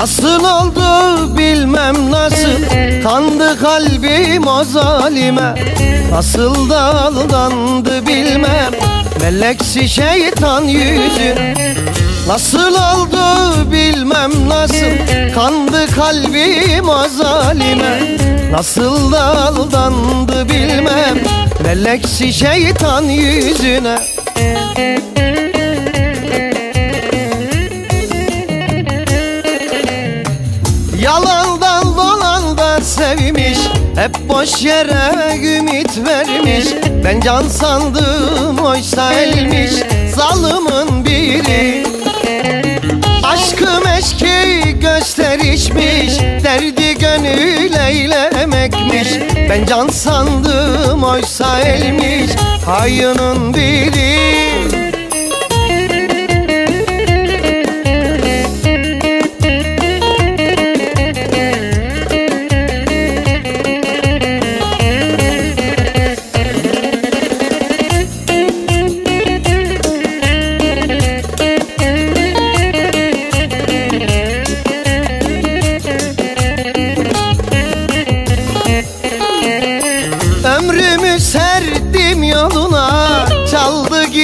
Nasıl oldu bilmem nasıl. Kandı kalbim o zalime. Nasıl da aldandı bilmem. Meleksi şeytan yüzün Nasıl oldu bilmem nasıl. Kandı kalbim o zalime. Nasıl da aldandı bilmem. Meleksi şeytan yüzüne Yalandan dolandan sevmiş. Hep boş yere ümit vermiş. Ben can sandım oysa elmiş. Zalımın biri. Aşkı meşki gösterişmiş. Derdi gönül eylemekmiş. Ben can sandım oysa elmiş. Hayının biri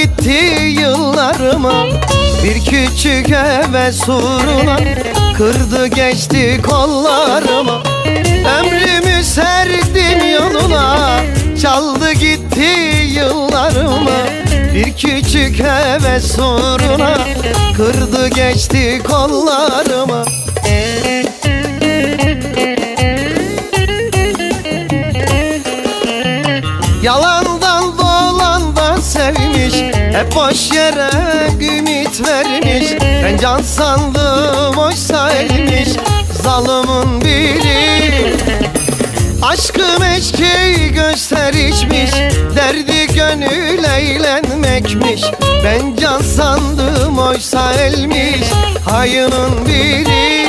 gitti yıllarıma. Bir küçük heves uğruna Kırdı geçti kollarıma. Ömrümü serdim yoluna Çaldı gitti yıllarıma. Bir küçük heves uğruna Kırdı geçti kollarıma Hep boş yere ümit vermiş. Ben can sandım oysa elmiş. Zalımın biri. Aşkı meşki gösterişmiş Derdi gönül eğlenmekmiş. Ben can sandım oysa elmiş. Hayının biri.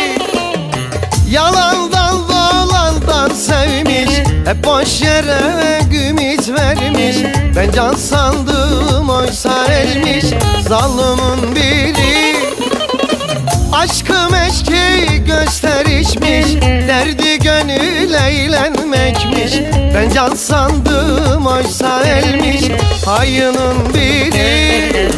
Yalandan dolandan sevmiş. Hep boş yere ümit vermiş. Ben can sandım Zalımın biri. Aşkı meşki gösterişmiş Derdi gönül eğlenmekmiş. Ben can sandım oysa elmiş Hayının biri